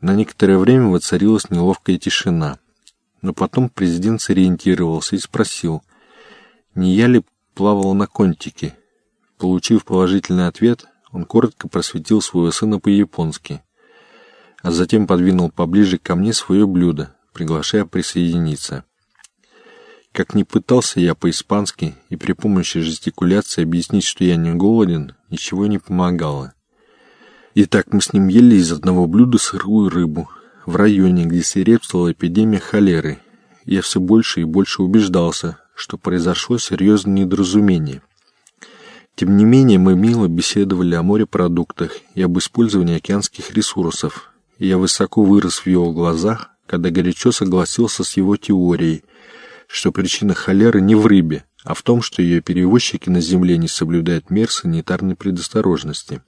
На некоторое время воцарилась неловкая тишина. Но потом президент сориентировался и спросил, не я ли плавал на контике. Получив положительный ответ, он коротко просветил своего сына по-японски, а затем подвинул поближе ко мне свое блюдо, приглашая присоединиться. Как ни пытался я по-испански и при помощи жестикуляции объяснить, что я не голоден, ничего не помогало. И так мы с ним ели из одного блюда сырую рыбу, в районе, где свирепствовала эпидемия холеры. Я все больше и больше убеждался, что произошло серьезное недоразумение. Тем не менее, мы мило беседовали о морепродуктах и об использовании океанских ресурсов, и я высоко вырос в его глазах, когда горячо согласился с его теорией, что причина холеры не в рыбе, а в том, что ее перевозчики на земле не соблюдают мер санитарной предосторожности.